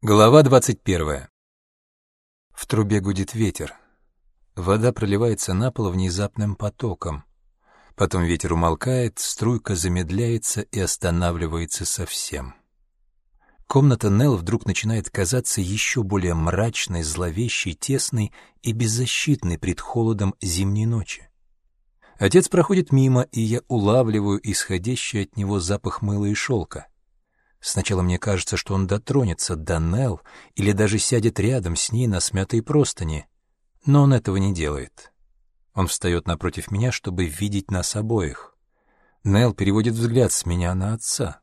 Глава 21. В трубе гудит ветер. Вода проливается на пол внезапным потоком. Потом ветер умолкает, струйка замедляется и останавливается совсем. Комната Нелл вдруг начинает казаться еще более мрачной, зловещей, тесной и беззащитной пред холодом зимней ночи. Отец проходит мимо, и я улавливаю исходящий от него запах мыла и шелка. Сначала мне кажется, что он дотронется до Нелл или даже сядет рядом с ней на смятой простыни, но он этого не делает. Он встает напротив меня, чтобы видеть нас обоих. Нелл переводит взгляд с меня на отца.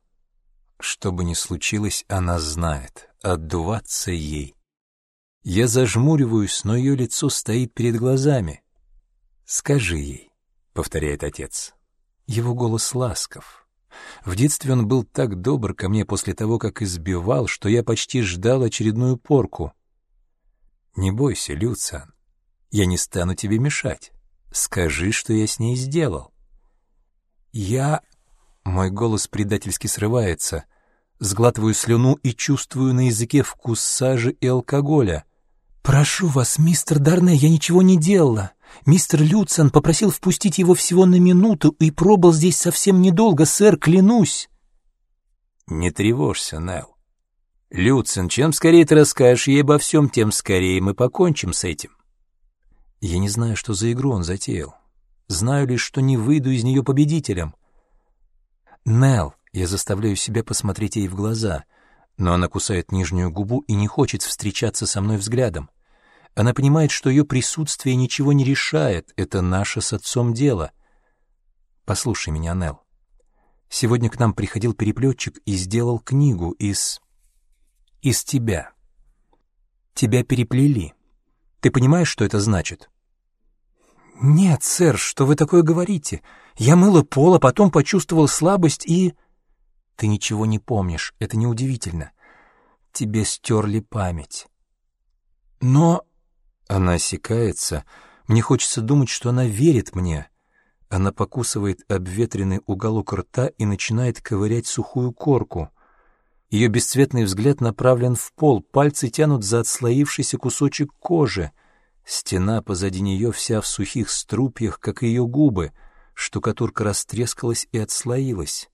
Что бы ни случилось, она знает, отдуваться ей. Я зажмуриваюсь, но ее лицо стоит перед глазами. «Скажи ей», — повторяет отец. Его голос ласков. В детстве он был так добр ко мне после того, как избивал, что я почти ждал очередную порку. «Не бойся, Люциан, я не стану тебе мешать. Скажи, что я с ней сделал». «Я...» Мой голос предательски срывается. Сглатываю слюну и чувствую на языке вкус сажи и алкоголя. «Прошу вас, мистер Дарне, я ничего не делала. Мистер Люцен попросил впустить его всего на минуту и пробыл здесь совсем недолго, сэр, клянусь. Не тревожься, Нелл. Люцен, чем скорее ты расскажешь ей обо всем, тем скорее мы покончим с этим. Я не знаю, что за игру он затеял. Знаю лишь, что не выйду из нее победителем. Нелл, я заставляю себя посмотреть ей в глаза, но она кусает нижнюю губу и не хочет встречаться со мной взглядом. Она понимает, что ее присутствие ничего не решает, это наше с отцом дело. Послушай меня, Нелл. Сегодня к нам приходил переплетчик и сделал книгу из... из тебя. Тебя переплели. Ты понимаешь, что это значит? Нет, сэр, что вы такое говорите? Я мыла пол, а потом почувствовал слабость и... Ты ничего не помнишь, это неудивительно. Тебе стерли память. Но она осекается. Мне хочется думать, что она верит мне. Она покусывает обветренный уголок рта и начинает ковырять сухую корку. Ее бесцветный взгляд направлен в пол, пальцы тянут за отслоившийся кусочек кожи. Стена позади нее вся в сухих струпьях, как и ее губы. Штукатурка растрескалась и отслоилась.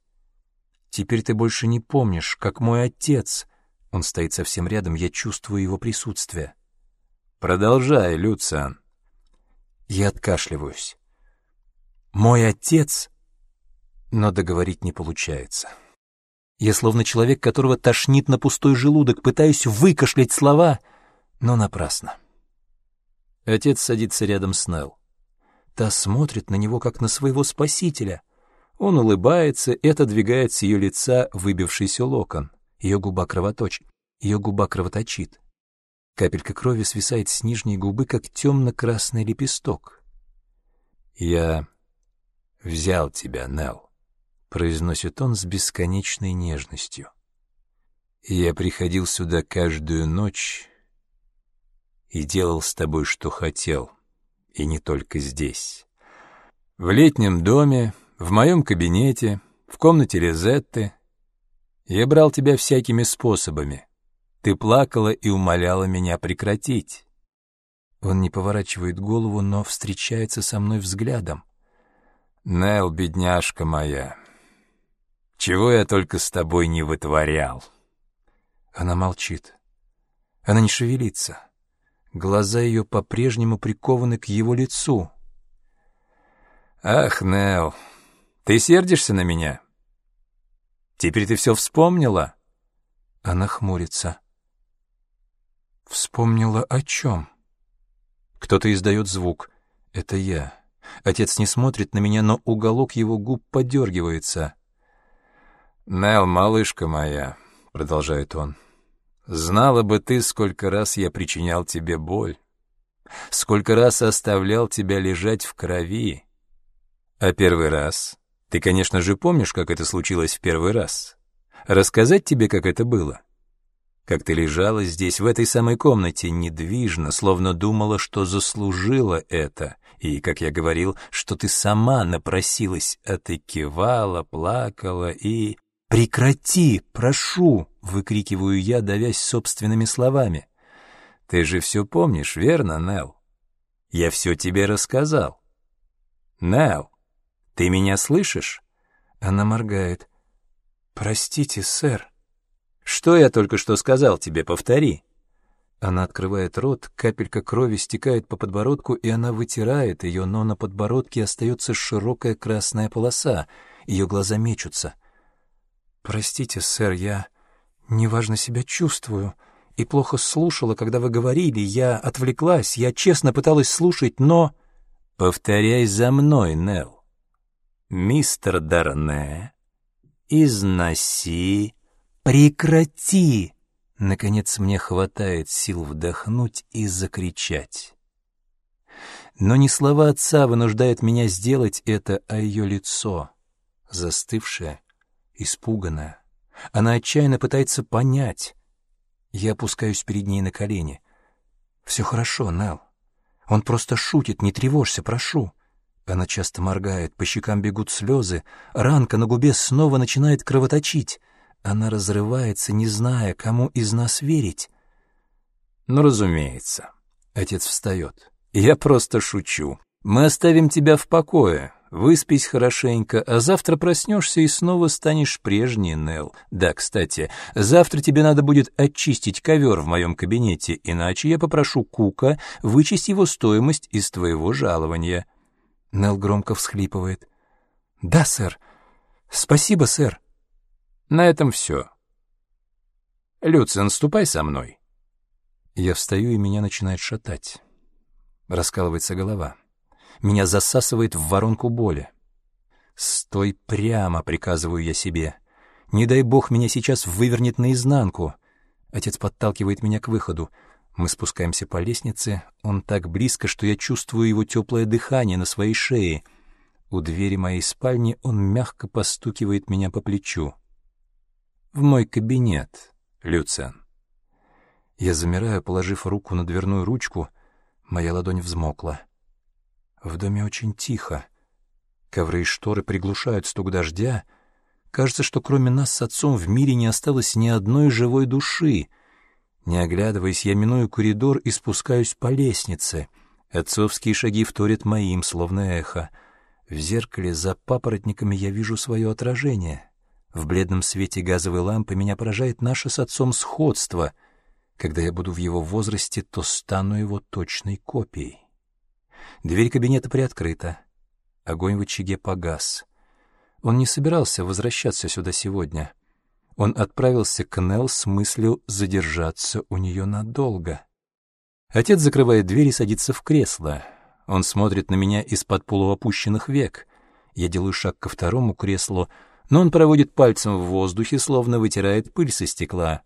«Теперь ты больше не помнишь, как мой отец...» Он стоит совсем рядом, я чувствую его присутствие. Продолжай, Люциан. Я откашливаюсь. Мой отец... Но договорить не получается. Я словно человек, которого тошнит на пустой желудок, пытаюсь выкашлять слова, но напрасно. Отец садится рядом с Нелл. Та смотрит на него, как на своего спасителя. Он улыбается и отодвигает с ее лица выбившийся локон. Ее губа кровоточит. Ее губа кровоточит. Капелька крови свисает с нижней губы, как темно-красный лепесток. «Я взял тебя, Нелл», — произносит он с бесконечной нежностью. «Я приходил сюда каждую ночь и делал с тобой, что хотел, и не только здесь. В летнем доме, в моем кабинете, в комнате Резетты. Я брал тебя всякими способами» Ты плакала и умоляла меня прекратить. Он не поворачивает голову, но встречается со мной взглядом. Нел, бедняжка моя, чего я только с тобой не вытворял. Она молчит. Она не шевелится. Глаза ее по-прежнему прикованы к его лицу. Ах, Нел, ты сердишься на меня? Теперь ты все вспомнила? Она хмурится. Вспомнила о чем? Кто-то издает звук. Это я. Отец не смотрит на меня, но уголок его губ подергивается. «Нелл, малышка моя», — продолжает он, — «знала бы ты, сколько раз я причинял тебе боль, сколько раз оставлял тебя лежать в крови. А первый раз? Ты, конечно же, помнишь, как это случилось в первый раз? Рассказать тебе, как это было?» Как ты лежала здесь, в этой самой комнате, недвижно, словно думала, что заслужила это, и, как я говорил, что ты сама напросилась, а ты кивала, плакала и... «Прекрати, прошу!» — выкрикиваю я, давясь собственными словами. «Ты же все помнишь, верно, Нелл? Я все тебе рассказал». «Нелл, ты меня слышишь?» Она моргает. «Простите, сэр». «Что я только что сказал тебе? Повтори». Она открывает рот, капелька крови стекает по подбородку, и она вытирает ее, но на подбородке остается широкая красная полоса. Ее глаза мечутся. «Простите, сэр, я неважно себя чувствую и плохо слушала, когда вы говорили. Я отвлеклась, я честно пыталась слушать, но...» «Повторяй за мной, Нелл. Мистер Дарне, износи...» «Прекрати!» Наконец мне хватает сил вдохнуть и закричать. Но не слова отца вынуждают меня сделать это, а ее лицо, застывшее, испуганное. Она отчаянно пытается понять. Я опускаюсь перед ней на колени. «Все хорошо, Нелл. Он просто шутит, не тревожься, прошу». Она часто моргает, по щекам бегут слезы, ранка на губе снова начинает кровоточить. Она разрывается, не зная, кому из нас верить. «Ну, разумеется». Отец встает. «Я просто шучу. Мы оставим тебя в покое. Выспись хорошенько, а завтра проснешься и снова станешь прежней, Нелл. Да, кстати, завтра тебе надо будет очистить ковер в моем кабинете, иначе я попрошу Кука вычесть его стоимость из твоего жалования». Нелл громко всхлипывает. «Да, сэр. Спасибо, сэр». На этом все. Люцин, ступай со мной. Я встаю, и меня начинает шатать. Раскалывается голова. Меня засасывает в воронку боли. «Стой прямо», — приказываю я себе. «Не дай бог меня сейчас вывернет наизнанку». Отец подталкивает меня к выходу. Мы спускаемся по лестнице. Он так близко, что я чувствую его теплое дыхание на своей шее. У двери моей спальни он мягко постукивает меня по плечу в мой кабинет, Люциан. Я замираю, положив руку на дверную ручку, моя ладонь взмокла. В доме очень тихо. Ковры и шторы приглушают стук дождя. Кажется, что кроме нас с отцом в мире не осталось ни одной живой души. Не оглядываясь, я миную коридор и спускаюсь по лестнице. Отцовские шаги вторят моим, словно эхо. В зеркале за папоротниками я вижу свое отражение — в бледном свете газовой лампы меня поражает наше с отцом сходство. Когда я буду в его возрасте, то стану его точной копией. Дверь кабинета приоткрыта. Огонь в очаге погас. Он не собирался возвращаться сюда сегодня. Он отправился к Нелл с мыслью задержаться у нее надолго. Отец закрывает дверь и садится в кресло. Он смотрит на меня из-под полуопущенных век. Я делаю шаг ко второму креслу — но он проводит пальцем в воздухе, словно вытирает пыль со стекла.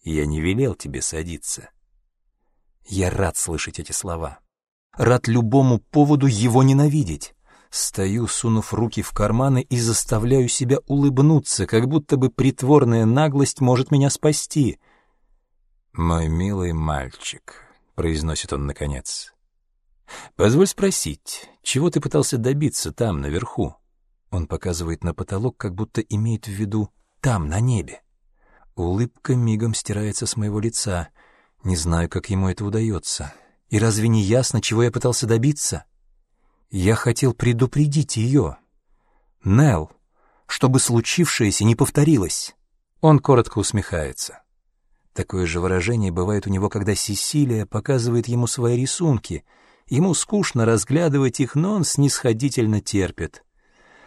«Я не велел тебе садиться». Я рад слышать эти слова. Рад любому поводу его ненавидеть. Стою, сунув руки в карманы и заставляю себя улыбнуться, как будто бы притворная наглость может меня спасти. «Мой милый мальчик», — произносит он наконец, — «позволь спросить, чего ты пытался добиться там, наверху?» Он показывает на потолок, как будто имеет в виду «там, на небе». Улыбка мигом стирается с моего лица. Не знаю, как ему это удается. И разве не ясно, чего я пытался добиться? Я хотел предупредить ее. Нелл, чтобы случившееся не повторилось. Он коротко усмехается. Такое же выражение бывает у него, когда Сесилия показывает ему свои рисунки. Ему скучно разглядывать их, но он снисходительно терпит.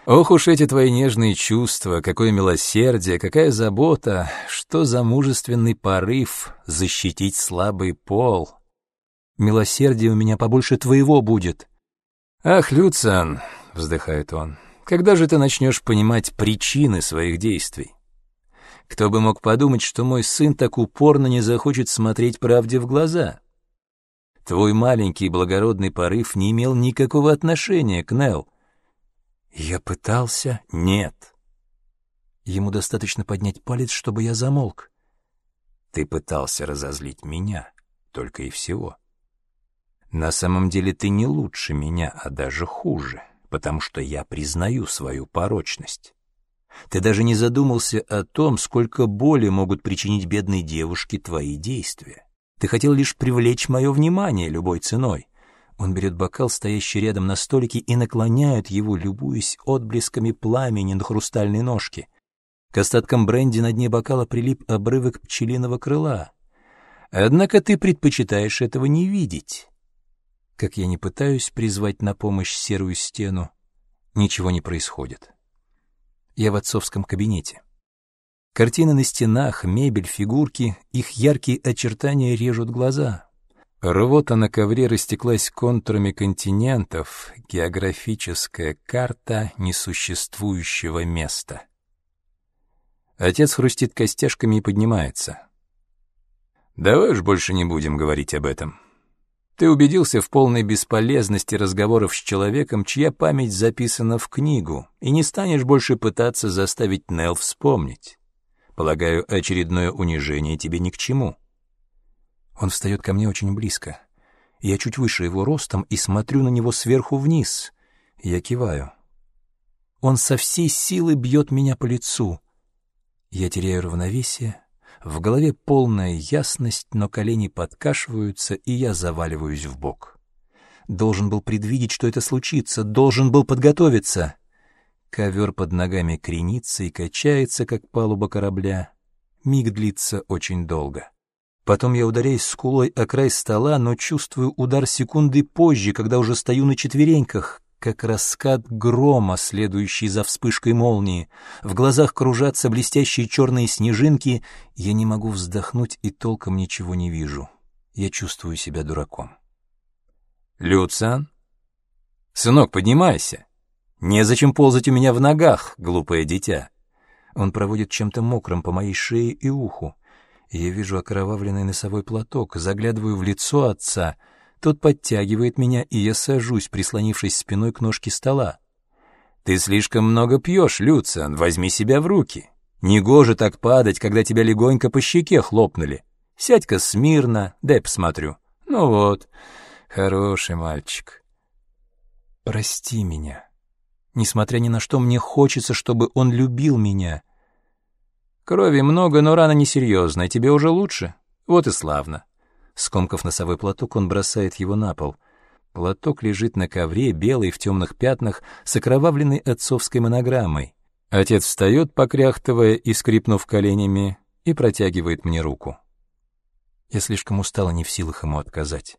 Ох уж эти твои нежные чувства, какое милосердие, какая забота, что за мужественный порыв защитить слабый пол. Милосердие у меня побольше твоего будет. Ах, Люциан, вздыхает он, когда же ты начнешь понимать причины своих действий? Кто бы мог подумать, что мой сын так упорно не захочет смотреть правде в глаза? Твой маленький благородный порыв не имел никакого отношения к Нелл. Я пытался... Нет. Ему достаточно поднять палец, чтобы я замолк. Ты пытался разозлить меня, только и всего. На самом деле ты не лучше меня, а даже хуже, потому что я признаю свою порочность. Ты даже не задумался о том, сколько боли могут причинить бедной девушке твои действия. Ты хотел лишь привлечь мое внимание любой ценой. Он берет бокал, стоящий рядом на столике, и наклоняет его, любуясь отблесками пламени на хрустальной ножке. К остаткам бренди на дне бокала прилип обрывок пчелиного крыла. Однако ты предпочитаешь этого не видеть. Как я не пытаюсь призвать на помощь серую стену, ничего не происходит. Я в отцовском кабинете. Картины на стенах, мебель, фигурки, их яркие очертания режут глаза. Рвота на ковре растеклась контурами континентов, географическая карта несуществующего места. Отец хрустит костяшками и поднимается. «Давай уж больше не будем говорить об этом. Ты убедился в полной бесполезности разговоров с человеком, чья память записана в книгу, и не станешь больше пытаться заставить Нелл вспомнить. Полагаю, очередное унижение тебе ни к чему». Он встает ко мне очень близко. Я чуть выше его ростом и смотрю на него сверху вниз. Я киваю. Он со всей силы бьет меня по лицу. Я теряю равновесие. В голове полная ясность, но колени подкашиваются, и я заваливаюсь в бок. Должен был предвидеть, что это случится, должен был подготовиться. Ковер под ногами кренится и качается, как палуба корабля. Миг длится очень долго. Потом я ударяюсь скулой о край стола, но чувствую удар секунды позже, когда уже стою на четвереньках, как раскат грома, следующий за вспышкой молнии. В глазах кружатся блестящие черные снежинки. Я не могу вздохнуть и толком ничего не вижу. Я чувствую себя дураком. «Люцан? Сынок, поднимайся! Незачем ползать у меня в ногах, глупое дитя!» Он проводит чем-то мокрым по моей шее и уху. Я вижу окровавленный носовой платок, заглядываю в лицо отца. Тот подтягивает меня, и я сажусь, прислонившись спиной к ножке стола. «Ты слишком много пьешь, Люциан, возьми себя в руки. Негоже так падать, когда тебя легонько по щеке хлопнули. Сядь-ка смирно, дай посмотрю. Ну вот, хороший мальчик». «Прости меня. Несмотря ни на что, мне хочется, чтобы он любил меня». Крови много, но рана несерьезная. Тебе уже лучше? Вот и славно. Скомкав носовой платок, он бросает его на пол. Платок лежит на ковре, белый, в темных пятнах, с окровавленной отцовской монограммой. Отец встает, покряхтывая и скрипнув коленями, и протягивает мне руку. Я слишком устала, не в силах ему отказать.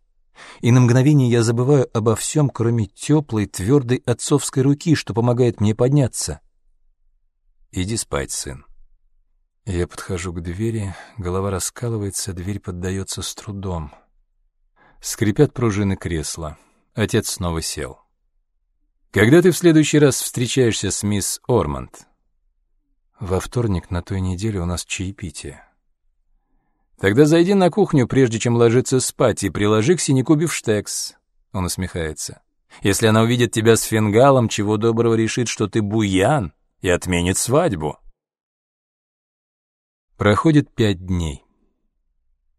И на мгновение я забываю обо всем, кроме теплой, твердой отцовской руки, что помогает мне подняться. «Иди спать, сын. Я подхожу к двери, голова раскалывается, дверь поддается с трудом. Скрипят пружины кресла. Отец снова сел. «Когда ты в следующий раз встречаешься с мисс Орманд?» «Во вторник на той неделе у нас чаепитие». «Тогда зайди на кухню, прежде чем ложиться спать, и приложи к синяку бифштекс». Он усмехается. «Если она увидит тебя с фингалом, чего доброго решит, что ты буян, и отменит свадьбу». Проходит пять дней.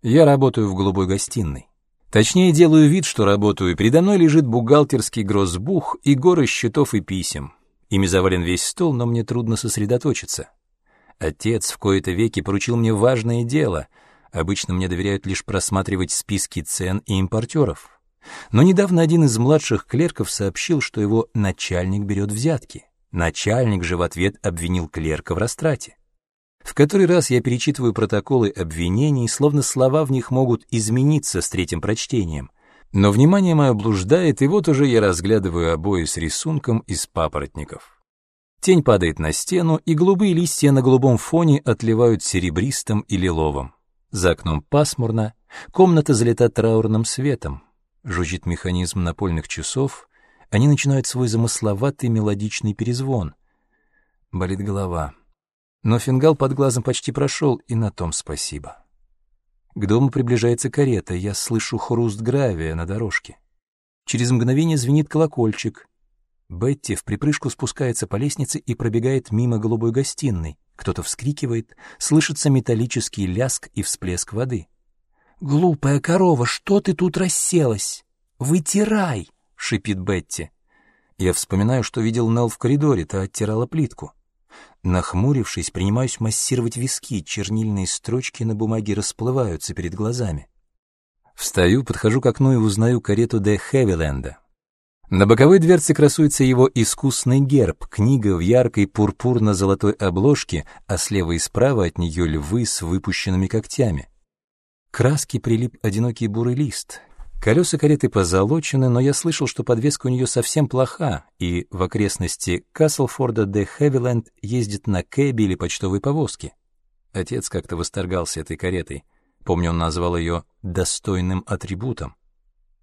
Я работаю в голубой гостиной. Точнее, делаю вид, что работаю. Передо мной лежит бухгалтерский гроссбух и горы счетов и писем. Ими завален весь стол, но мне трудно сосредоточиться. Отец в кои-то веки поручил мне важное дело. Обычно мне доверяют лишь просматривать списки цен и импортеров. Но недавно один из младших клерков сообщил, что его начальник берет взятки. Начальник же в ответ обвинил клерка в растрате. В который раз я перечитываю протоколы обвинений, словно слова в них могут измениться с третьим прочтением. Но внимание мое блуждает, и вот уже я разглядываю обои с рисунком из папоротников. Тень падает на стену, и голубые листья на голубом фоне отливают серебристым и лиловым. За окном пасмурно, комната залита траурным светом. Жужжит механизм напольных часов, они начинают свой замысловатый мелодичный перезвон. Болит голова. Но фингал под глазом почти прошел, и на том спасибо. К дому приближается карета, я слышу хруст гравия на дорожке. Через мгновение звенит колокольчик. Бетти в припрыжку спускается по лестнице и пробегает мимо голубой гостиной. Кто-то вскрикивает, слышится металлический ляск и всплеск воды. «Глупая корова, что ты тут расселась? Вытирай!» — шипит Бетти. Я вспоминаю, что видел Нелл в коридоре, та оттирала плитку. Нахмурившись, принимаюсь массировать виски, чернильные строчки на бумаге расплываются перед глазами. Встаю, подхожу к окну и узнаю карету де Хевиленда. На боковой дверце красуется его искусный герб, книга в яркой пурпурно-золотой обложке, а слева и справа от нее львы с выпущенными когтями. Краски прилип одинокий бурый лист. Колеса кареты позолочены, но я слышал, что подвеска у нее совсем плоха, и в окрестности Каслфорда де Хевиленд ездит на кэбе или почтовой повозке. Отец как-то восторгался этой каретой. Помню, он назвал ее «достойным атрибутом».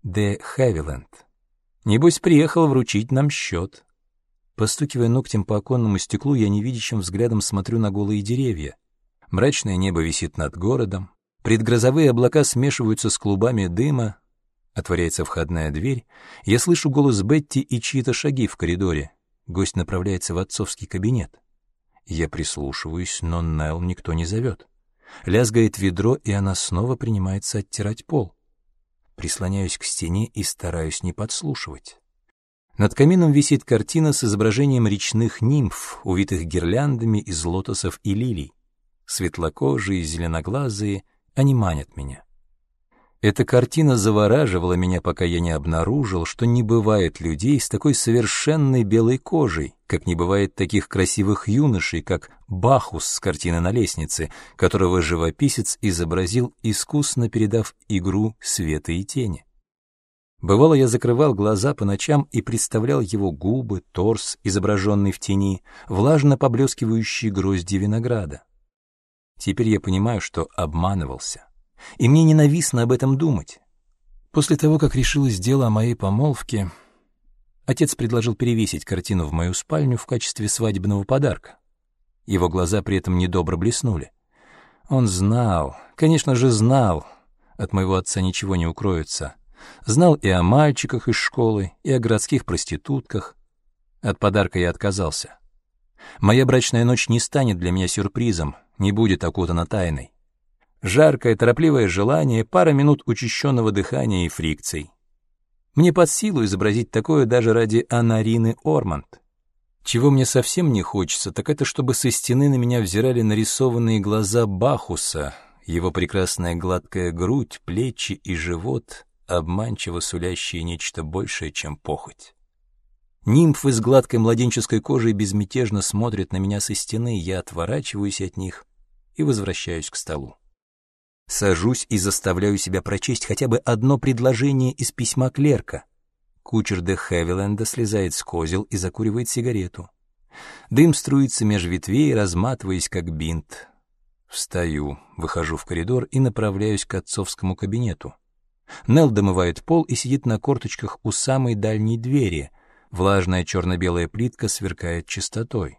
Де Хевиленд. Небось, приехал вручить нам счет. Постукивая ногтем по оконному стеклу, я невидящим взглядом смотрю на голые деревья. Мрачное небо висит над городом, предгрозовые облака смешиваются с клубами дыма, отворяется входная дверь, я слышу голос Бетти и чьи-то шаги в коридоре. Гость направляется в отцовский кабинет. Я прислушиваюсь, но Нелл никто не зовет. Лязгает ведро, и она снова принимается оттирать пол. Прислоняюсь к стене и стараюсь не подслушивать. Над камином висит картина с изображением речных нимф, увитых гирляндами из лотосов и лилий. Светлокожие, зеленоглазые, они манят меня. Эта картина завораживала меня, пока я не обнаружил, что не бывает людей с такой совершенной белой кожей, как не бывает таких красивых юношей, как Бахус с картины на лестнице, которого живописец изобразил, искусно передав игру света и тени. Бывало, я закрывал глаза по ночам и представлял его губы, торс, изображенный в тени, влажно поблескивающие грозди винограда. Теперь я понимаю, что обманывался и мне ненавистно об этом думать. После того, как решилось дело о моей помолвке, отец предложил перевесить картину в мою спальню в качестве свадебного подарка. Его глаза при этом недобро блеснули. Он знал, конечно же знал, от моего отца ничего не укроется. Знал и о мальчиках из школы, и о городских проститутках. От подарка я отказался. Моя брачная ночь не станет для меня сюрпризом, не будет окутана тайной. Жаркое, торопливое желание, пара минут учащенного дыхания и фрикций. Мне под силу изобразить такое даже ради Анарины Орманд. Чего мне совсем не хочется, так это чтобы со стены на меня взирали нарисованные глаза Бахуса, его прекрасная гладкая грудь, плечи и живот, обманчиво сулящие нечто большее, чем похоть. Нимфы с гладкой младенческой кожей безмятежно смотрят на меня со стены, я отворачиваюсь от них и возвращаюсь к столу. Сажусь и заставляю себя прочесть хотя бы одно предложение из письма клерка. Кучер де Хевиленда слезает с козел и закуривает сигарету. Дым струится меж ветвей, разматываясь как бинт. Встаю, выхожу в коридор и направляюсь к отцовскому кабинету. Нелл домывает пол и сидит на корточках у самой дальней двери. Влажная черно-белая плитка сверкает чистотой.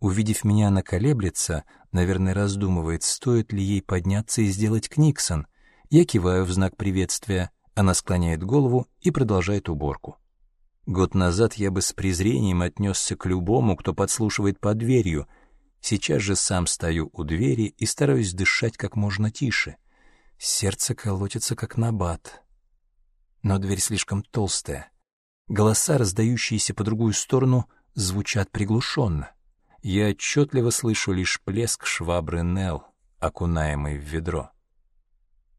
Увидев меня, она колеблется, наверное, раздумывает, стоит ли ей подняться и сделать книксон. Я киваю в знак приветствия, она склоняет голову и продолжает уборку. Год назад я бы с презрением отнесся к любому, кто подслушивает под дверью. Сейчас же сам стою у двери и стараюсь дышать как можно тише. Сердце колотится, как набат. Но дверь слишком толстая. Голоса, раздающиеся по другую сторону, звучат приглушенно. Я отчетливо слышу лишь плеск швабры Нел, окунаемой в ведро.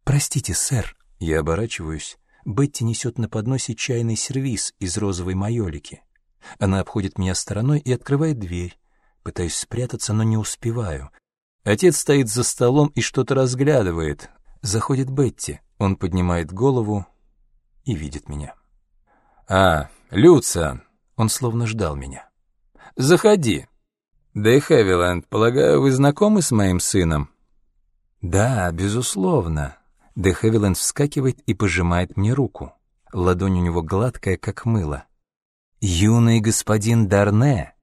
«Простите, сэр», — я оборачиваюсь. Бетти несет на подносе чайный сервиз из розовой майолики. Она обходит меня стороной и открывает дверь. Пытаюсь спрятаться, но не успеваю. Отец стоит за столом и что-то разглядывает. Заходит Бетти. Он поднимает голову и видит меня. «А, Люциан!» Он словно ждал меня. «Заходи!» «Дэй Хэвиленд, полагаю, вы знакомы с моим сыном?» «Да, безусловно». Дэй Хэвиленд вскакивает и пожимает мне руку. Ладонь у него гладкая, как мыло. «Юный господин Дарне!»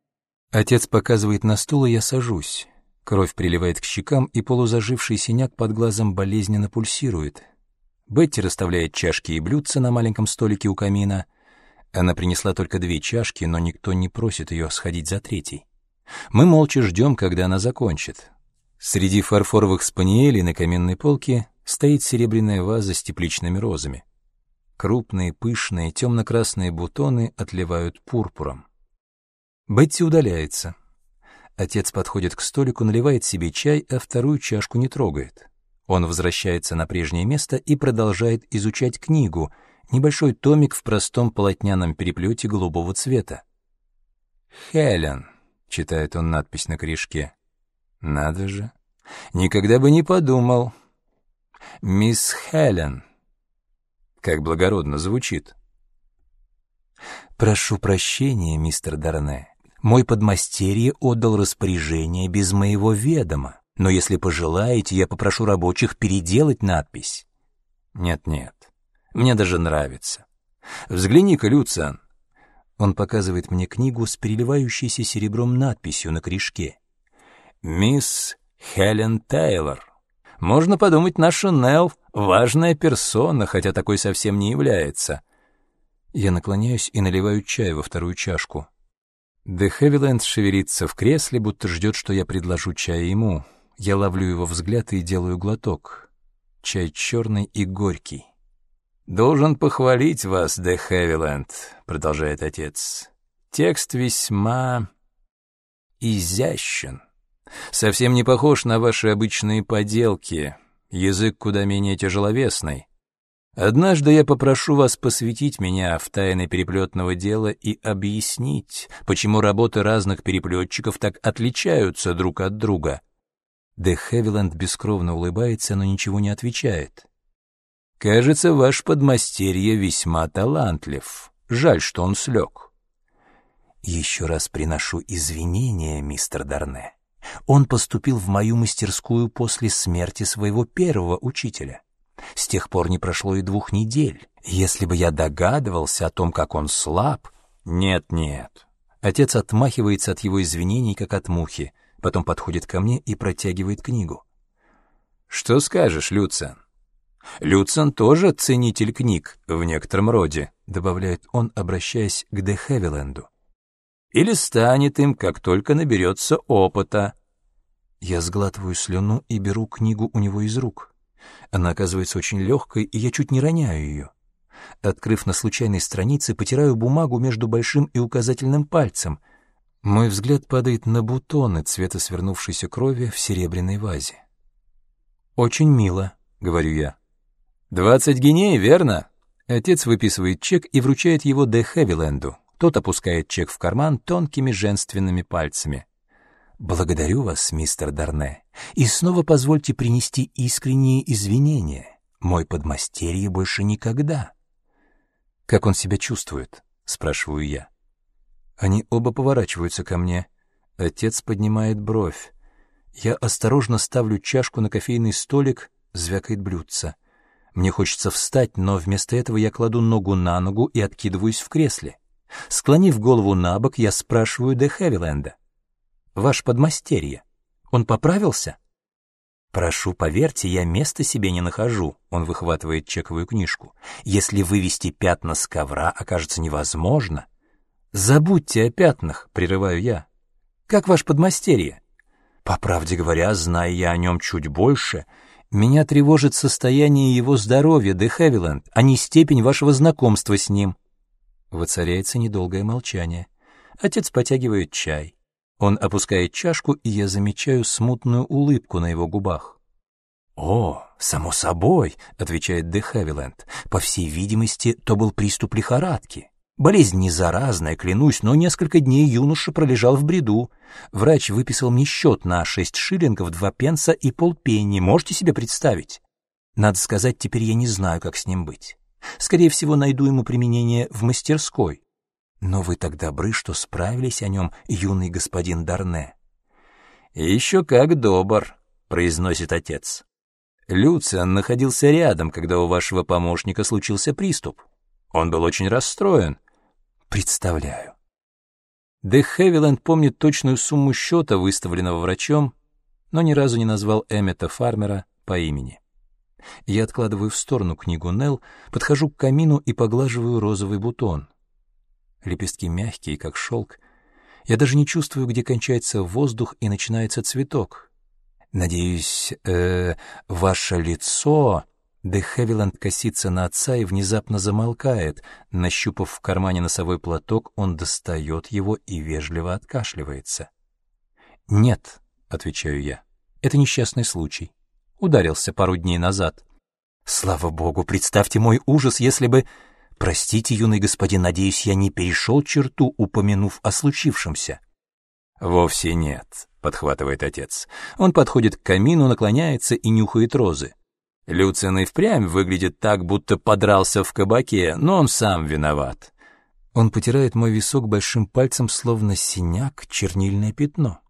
Отец показывает на стул, и я сажусь. Кровь приливает к щекам, и полузаживший синяк под глазом болезненно пульсирует. Бетти расставляет чашки и блюдца на маленьком столике у камина. Она принесла только две чашки, но никто не просит ее сходить за третьей. Мы молча ждем, когда она закончит. Среди фарфоровых спаниелей на каменной полке стоит серебряная ваза с тепличными розами. Крупные, пышные, темно-красные бутоны отливают пурпуром. Бетти удаляется. Отец подходит к столику, наливает себе чай, а вторую чашку не трогает. Он возвращается на прежнее место и продолжает изучать книгу, небольшой томик в простом полотняном переплете голубого цвета. «Хелен», — читает он надпись на корешке. «Надо же! Никогда бы не подумал. Мисс Хелен». Как благородно звучит. «Прошу прощения, мистер Дарне. Мой подмастерье отдал распоряжение без моего ведома, но если пожелаете, я попрошу рабочих переделать надпись». «Нет-нет, мне даже нравится. Взгляни-ка, Люциан». Он показывает мне книгу с переливающейся серебром надписью на корешке. «Мисс Хелен Тейлор». Можно подумать, наша Нелл — важная персона, хотя такой совсем не является. Я наклоняюсь и наливаю чай во вторую чашку. Де Хевиленд шевелится в кресле, будто ждет, что я предложу чай ему. Я ловлю его взгляд и делаю глоток. Чай черный и горький. «Должен похвалить вас, Де Хевиленд», — продолжает отец. «Текст весьма изящен. Совсем не похож на ваши обычные поделки. Язык куда менее тяжеловесный. Однажды я попрошу вас посвятить меня в тайны переплетного дела и объяснить, почему работы разных переплетчиков так отличаются друг от друга. Де Хевиленд бескровно улыбается, но ничего не отвечает. «Кажется, ваш подмастерье весьма талантлив. Жаль, что он слег». «Еще раз приношу извинения, мистер Дарне. Он поступил в мою мастерскую после смерти своего первого учителя. С тех пор не прошло и двух недель. Если бы я догадывался о том, как он слаб... Нет, нет. Отец отмахивается от его извинений, как от мухи, потом подходит ко мне и протягивает книгу. Что скажешь, Люциан? Люциан тоже ценитель книг в некотором роде, добавляет он, обращаясь к Де Хевиленду или станет им, как только наберется опыта. Я сглатываю слюну и беру книгу у него из рук. Она оказывается очень легкой, и я чуть не роняю ее. Открыв на случайной странице, потираю бумагу между большим и указательным пальцем. Мой взгляд падает на бутоны цвета свернувшейся крови в серебряной вазе. «Очень мило», — говорю я. «Двадцать геней, верно?» Отец выписывает чек и вручает его Де Хевиленду. Тот опускает чек в карман тонкими женственными пальцами. «Благодарю вас, мистер Дарне, и снова позвольте принести искренние извинения. Мой подмастерье больше никогда». «Как он себя чувствует?» — спрашиваю я. Они оба поворачиваются ко мне. Отец поднимает бровь. Я осторожно ставлю чашку на кофейный столик, звякает блюдце. Мне хочется встать, но вместо этого я кладу ногу на ногу и откидываюсь в кресле. Склонив голову на бок, я спрашиваю Де Хевиленда. «Ваш подмастерье, он поправился?» «Прошу, поверьте, я места себе не нахожу», — он выхватывает чековую книжку. «Если вывести пятна с ковра окажется невозможно». «Забудьте о пятнах», — прерываю я. «Как ваш подмастерье?» «По правде говоря, зная я о нем чуть больше, меня тревожит состояние его здоровья, Де Хевиленд, а не степень вашего знакомства с ним». Воцаряется недолгое молчание. Отец потягивает чай. Он опускает чашку, и я замечаю смутную улыбку на его губах. «О, само собой», — отвечает Де Хевиленд. «По всей видимости, то был приступ лихорадки. Болезнь не заразная, клянусь, но несколько дней юноша пролежал в бреду. Врач выписал мне счет на шесть шиллингов, два пенса и полпенни. Можете себе представить? Надо сказать, теперь я не знаю, как с ним быть. Скорее всего, найду ему применение в мастерской. Но вы так добры, что справились о нем, юный господин Дарне. «Еще как добр», — произносит отец. Люциан находился рядом, когда у вашего помощника случился приступ. Он был очень расстроен. Представляю. Де Хевиленд помнит точную сумму счета, выставленного врачом, но ни разу не назвал Эммета Фармера по имени. Я откладываю в сторону книгу Нелл, подхожу к камину и поглаживаю розовый бутон. Лепестки мягкие, как шелк. Я даже не чувствую, где кончается воздух и начинается цветок. Надеюсь, э, ваше лицо... Де Хевиланд косится на отца и внезапно замолкает. Нащупав в кармане носовой платок, он достает его и вежливо откашливается. «Нет», — отвечаю я, — «это несчастный случай. Ударился пару дней назад». «Слава богу, представьте мой ужас, если бы...» «Простите, юный господин, надеюсь, я не перешел черту, упомянув о случившемся». «Вовсе нет», — подхватывает отец. Он подходит к камину, наклоняется и нюхает розы. Люциан и впрямь выглядит так, будто подрался в кабаке, но он сам виноват. Он потирает мой висок большим пальцем, словно синяк, чернильное пятно.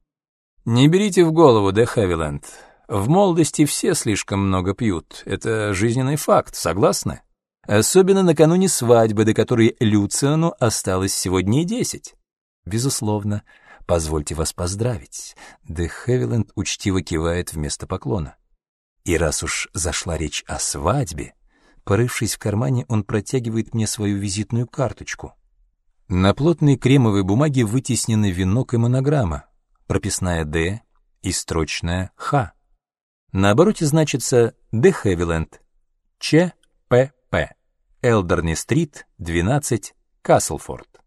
«Не берите в голову, де Хавиленд. В молодости все слишком много пьют. Это жизненный факт, согласны? Особенно накануне свадьбы, до которой Люциану осталось сегодня и десять». «Безусловно. Позвольте вас поздравить». Де Хевиленд учтиво кивает вместо поклона. И раз уж зашла речь о свадьбе, порывшись в кармане, он протягивает мне свою визитную карточку. На плотной кремовой бумаге вытеснены венок и монограмма, прописная «Д» и строчная «Х». На обороте значится «Д. Хевиленд». П. Элдерни-стрит, 12, Каслфорд.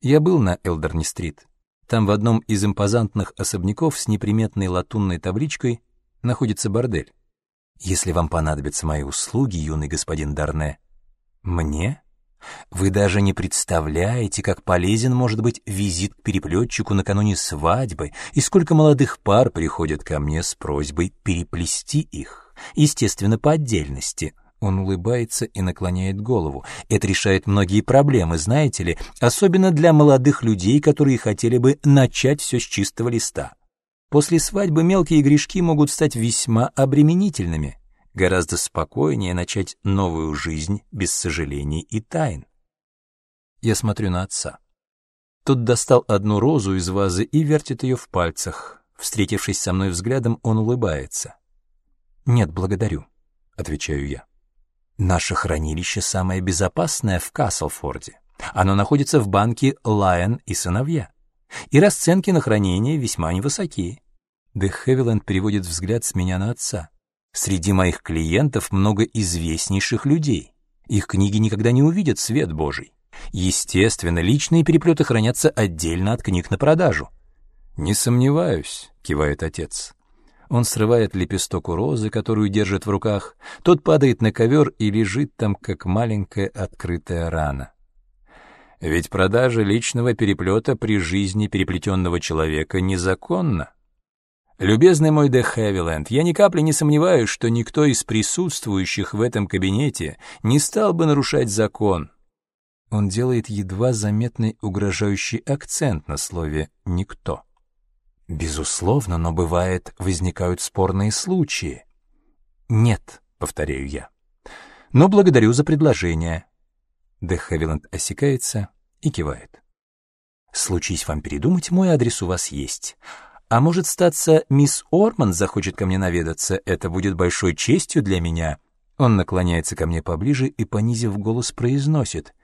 Я был на Элдерни-стрит. Там в одном из импозантных особняков с неприметной латунной табличкой находится бордель. Если вам понадобятся мои услуги, юный господин Дарне, мне? Вы даже не представляете, как полезен может быть визит к переплетчику накануне свадьбы, и сколько молодых пар приходят ко мне с просьбой переплести их, естественно, по отдельности. Он улыбается и наклоняет голову. Это решает многие проблемы, знаете ли, особенно для молодых людей, которые хотели бы начать все с чистого листа. После свадьбы мелкие грешки могут стать весьма обременительными. Гораздо спокойнее начать новую жизнь без сожалений и тайн. Я смотрю на отца. Тот достал одну розу из вазы и вертит ее в пальцах. Встретившись со мной взглядом, он улыбается. «Нет, благодарю», — отвечаю я. «Наше хранилище самое безопасное в Каслфорде. Оно находится в банке «Лайон и сыновья» и расценки на хранение весьма невысокие. Де Хевиленд переводит взгляд с меня на отца. Среди моих клиентов много известнейших людей. Их книги никогда не увидят свет Божий. Естественно, личные переплеты хранятся отдельно от книг на продажу. «Не сомневаюсь», — кивает отец. Он срывает лепесток у розы, которую держит в руках. Тот падает на ковер и лежит там, как маленькая открытая рана. Ведь продажа личного переплета при жизни переплетенного человека незаконна. Любезный мой Де Хевиленд, я ни капли не сомневаюсь, что никто из присутствующих в этом кабинете не стал бы нарушать закон. Он делает едва заметный угрожающий акцент на слове «никто». Безусловно, но бывает, возникают спорные случаи. Нет, повторяю я. Но благодарю за предложение. Де Хевиленд осекается и кивает. «Случись вам передумать, мой адрес у вас есть. А может, статься, мисс Орман захочет ко мне наведаться, это будет большой честью для меня». Он наклоняется ко мне поближе и, понизив голос, произносит.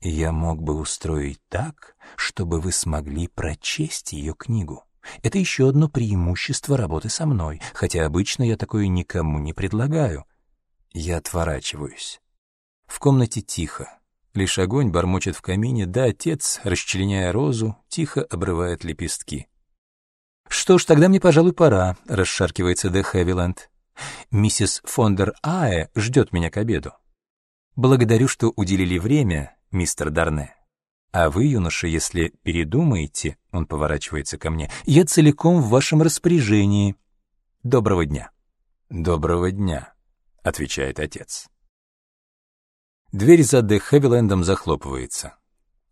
«Я мог бы устроить так, чтобы вы смогли прочесть ее книгу. Это еще одно преимущество работы со мной, хотя обычно я такое никому не предлагаю». Я отворачиваюсь. В комнате тихо. Лишь огонь бормочет в камине, да отец, расчленяя розу, тихо обрывает лепестки. «Что ж, тогда мне, пожалуй, пора», — расшаркивается Де Хевиланд. «Миссис Фондер Ае ждет меня к обеду». «Благодарю, что уделили время, мистер Дарне. А вы, юноша, если передумаете, — он поворачивается ко мне, — я целиком в вашем распоряжении. Доброго дня». «Доброго дня», — отвечает отец. Дверь за Де Хевилендом захлопывается.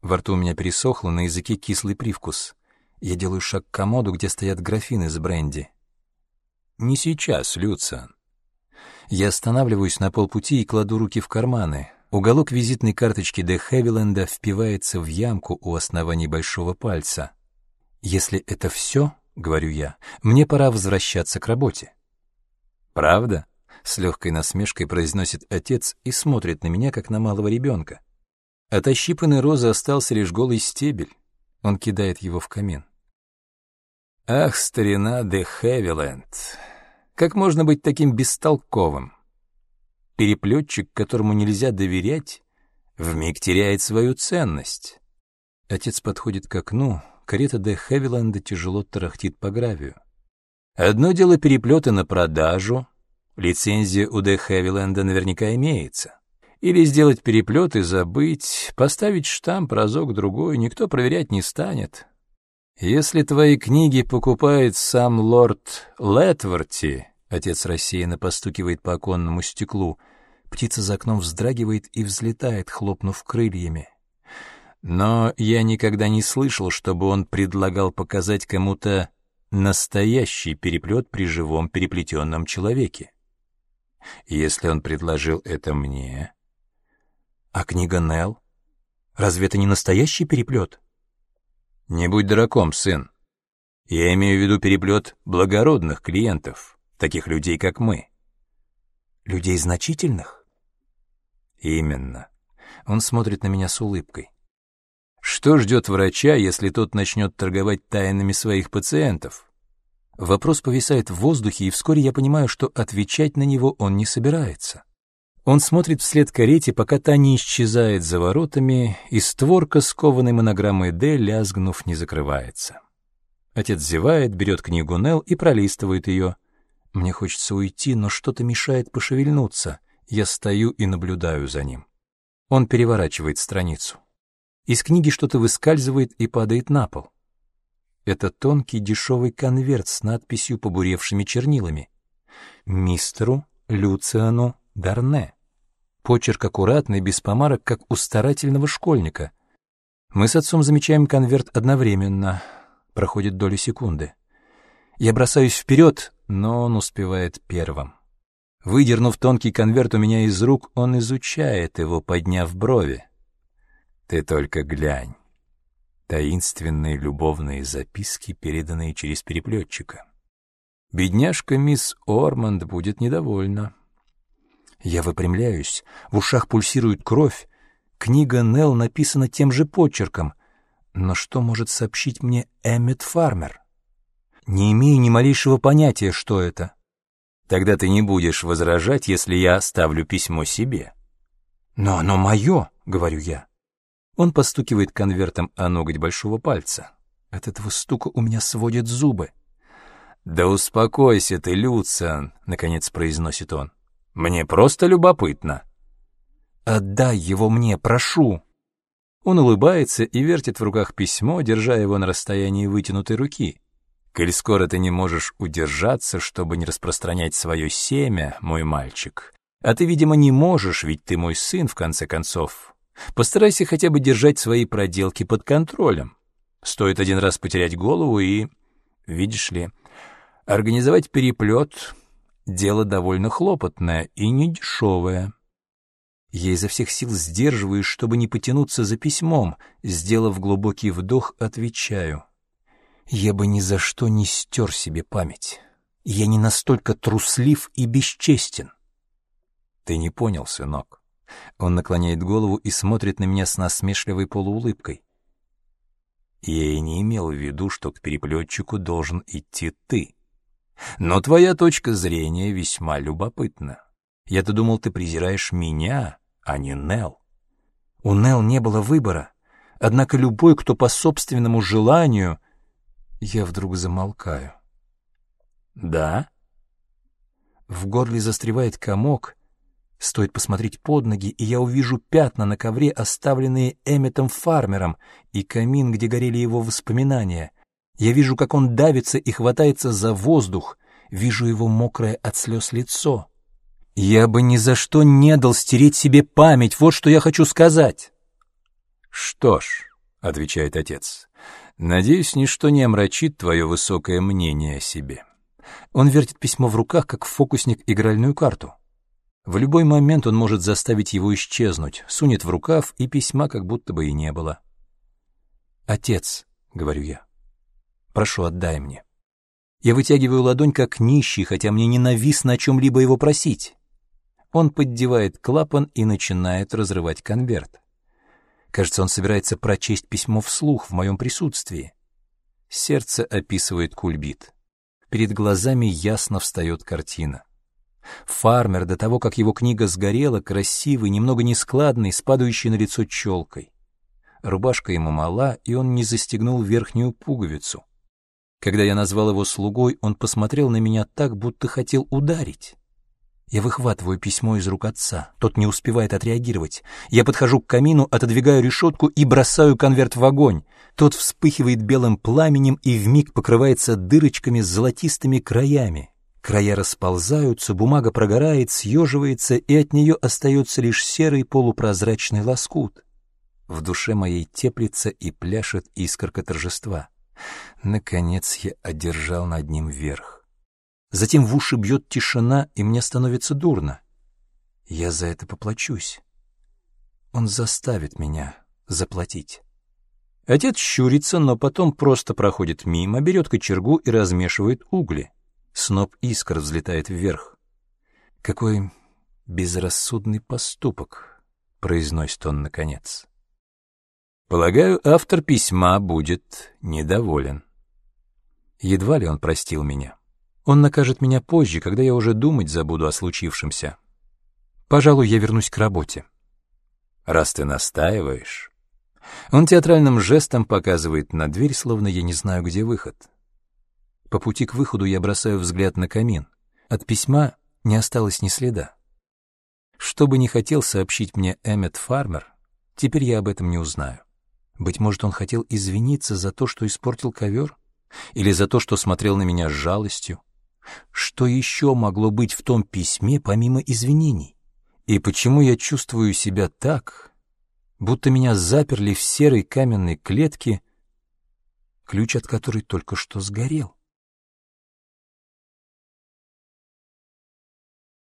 Во рту у меня пересохло, на языке кислый привкус. Я делаю шаг к комоду, где стоят графины с бренди. «Не сейчас, Люциан». Я останавливаюсь на полпути и кладу руки в карманы. Уголок визитной карточки Де Хевиленда впивается в ямку у основания большого пальца. «Если это все, — говорю я, — мне пора возвращаться к работе». «Правда?» С легкой насмешкой произносит отец и смотрит на меня, как на малого ребенка. От ощипанной розы остался лишь голый стебель. Он кидает его в камин. Ах, старина де Хевиленд, как можно быть таким бестолковым? Переплетчик, которому нельзя доверять, вмиг теряет свою ценность. Отец подходит к окну, карета де Хевиленда тяжело тарахтит по гравию. Одно дело переплеты на продажу, лицензия у де Хевиленда наверняка имеется. Или сделать переплет и забыть, поставить штамп разок-другой, никто проверять не станет. Если твои книги покупает сам лорд Летворти, отец рассеянно постукивает по оконному стеклу, птица за окном вздрагивает и взлетает, хлопнув крыльями. Но я никогда не слышал, чтобы он предлагал показать кому-то настоящий переплет при живом переплетенном человеке. Если он предложил это мне, а книга Нелл? Разве это не настоящий переплет? Не будь дураком, сын. Я имею в виду переплет благородных клиентов, таких людей, как мы. Людей значительных? Именно. Он смотрит на меня с улыбкой. Что ждет врача, если тот начнет торговать тайнами своих пациентов? Вопрос повисает в воздухе, и вскоре я понимаю, что отвечать на него он не собирается. Он смотрит вслед карете, пока та не исчезает за воротами, и створка с кованой монограммой «Д», лязгнув, не закрывается. Отец зевает, берет книгу Нелл и пролистывает ее. Мне хочется уйти, но что-то мешает пошевельнуться. Я стою и наблюдаю за ним. Он переворачивает страницу. Из книги что-то выскальзывает и падает на пол. Это тонкий дешевый конверт с надписью побуревшими чернилами. «Мистеру Люциану Дарне». Почерк аккуратный, без помарок, как у старательного школьника. Мы с отцом замечаем конверт одновременно. Проходит доли секунды. Я бросаюсь вперед, но он успевает первым. Выдернув тонкий конверт у меня из рук, он изучает его, подняв брови. «Ты только глянь». Таинственные любовные записки, переданные через переплетчика. Бедняжка мисс Орманд будет недовольна. Я выпрямляюсь, в ушах пульсирует кровь. Книга Нелл написана тем же почерком. Но что может сообщить мне Эммет Фармер? Не имею ни малейшего понятия, что это. Тогда ты не будешь возражать, если я оставлю письмо себе. Но оно мое, говорю я. Он постукивает конвертом о ноготь большого пальца. От этого стука у меня сводят зубы. «Да успокойся ты, Люциан», — наконец произносит он. Мне просто любопытно. Отдай его мне, прошу. Он улыбается и вертит в руках письмо, держа его на расстоянии вытянутой руки. Коль скоро ты не можешь удержаться, чтобы не распространять свое семя, мой мальчик, а ты, видимо, не можешь, ведь ты мой сын, в конце концов, постарайся хотя бы держать свои проделки под контролем. Стоит один раз потерять голову и, видишь ли, организовать переплет Дело довольно хлопотное и недешевое. Я изо всех сил сдерживаюсь, чтобы не потянуться за письмом. Сделав глубокий вдох, отвечаю. Я бы ни за что не стер себе память. Я не настолько труслив и бесчестен. Ты не понял, сынок. Он наклоняет голову и смотрит на меня с насмешливой полуулыбкой. Я и не имел в виду, что к переплетчику должен идти ты. Но твоя точка зрения весьма любопытна. Я-то думал, ты презираешь меня, а не Нел. У Нел не было выбора. Однако любой, кто по собственному желанию... Я вдруг замолкаю. Да? В горле застревает комок. Стоит посмотреть под ноги, и я увижу пятна на ковре, оставленные Эмметом Фармером, и камин, где горели его воспоминания. Я вижу, как он давится и хватается за воздух, вижу его мокрое от слез лицо. Я бы ни за что не дал стереть себе память, вот что я хочу сказать. Что ж, отвечает отец. Надеюсь, ничто не омрачит твое высокое мнение о себе. Он вертит письмо в руках, как фокусник игральную карту. В любой момент он может заставить его исчезнуть, сунет в рукав, и письма как будто бы и не было. «Отец», — говорю я, Прошу, отдай мне. Я вытягиваю ладонь как нищий, хотя мне ненавистно о чем-либо его просить. Он поддевает клапан и начинает разрывать конверт. Кажется, он собирается прочесть письмо вслух в моем присутствии. Сердце описывает кульбит. Перед глазами ясно встает картина. Фармер, до того, как его книга сгорела, красивый, немного нескладный, с падающей на лицо челкой. рубашка ему мала, и он не застегнул верхнюю пуговицу. Когда я назвал его слугой, он посмотрел на меня так, будто хотел ударить. Я выхватываю письмо из рук отца. Тот не успевает отреагировать. Я подхожу к камину, отодвигаю решетку и бросаю конверт в огонь. Тот вспыхивает белым пламенем и вмиг покрывается дырочками с золотистыми краями. Края расползаются, бумага прогорает, съеживается, и от нее остается лишь серый полупрозрачный лоскут. В душе моей теплится и пляшет искорка торжества. Наконец я одержал над ним верх. Затем в уши бьет тишина, и мне становится дурно. Я за это поплачусь. Он заставит меня заплатить. Отец щурится, но потом просто проходит мимо, берет кочергу и размешивает угли. Сноп искр взлетает вверх. «Какой безрассудный поступок», — произносит он наконец. Полагаю, автор письма будет недоволен. Едва ли он простил меня. Он накажет меня позже, когда я уже думать забуду о случившемся. Пожалуй, я вернусь к работе. Раз ты настаиваешь... Он театральным жестом показывает на дверь, словно я не знаю, где выход. По пути к выходу я бросаю взгляд на камин. От письма не осталось ни следа. Что бы ни хотел сообщить мне Эммет Фармер, теперь я об этом не узнаю. Быть может, он хотел извиниться за то, что испортил ковер? Или за то, что смотрел на меня с жалостью? Что еще могло быть в том письме, помимо извинений? И почему я чувствую себя так, будто меня заперли в серой каменной клетке, ключ от которой только что сгорел?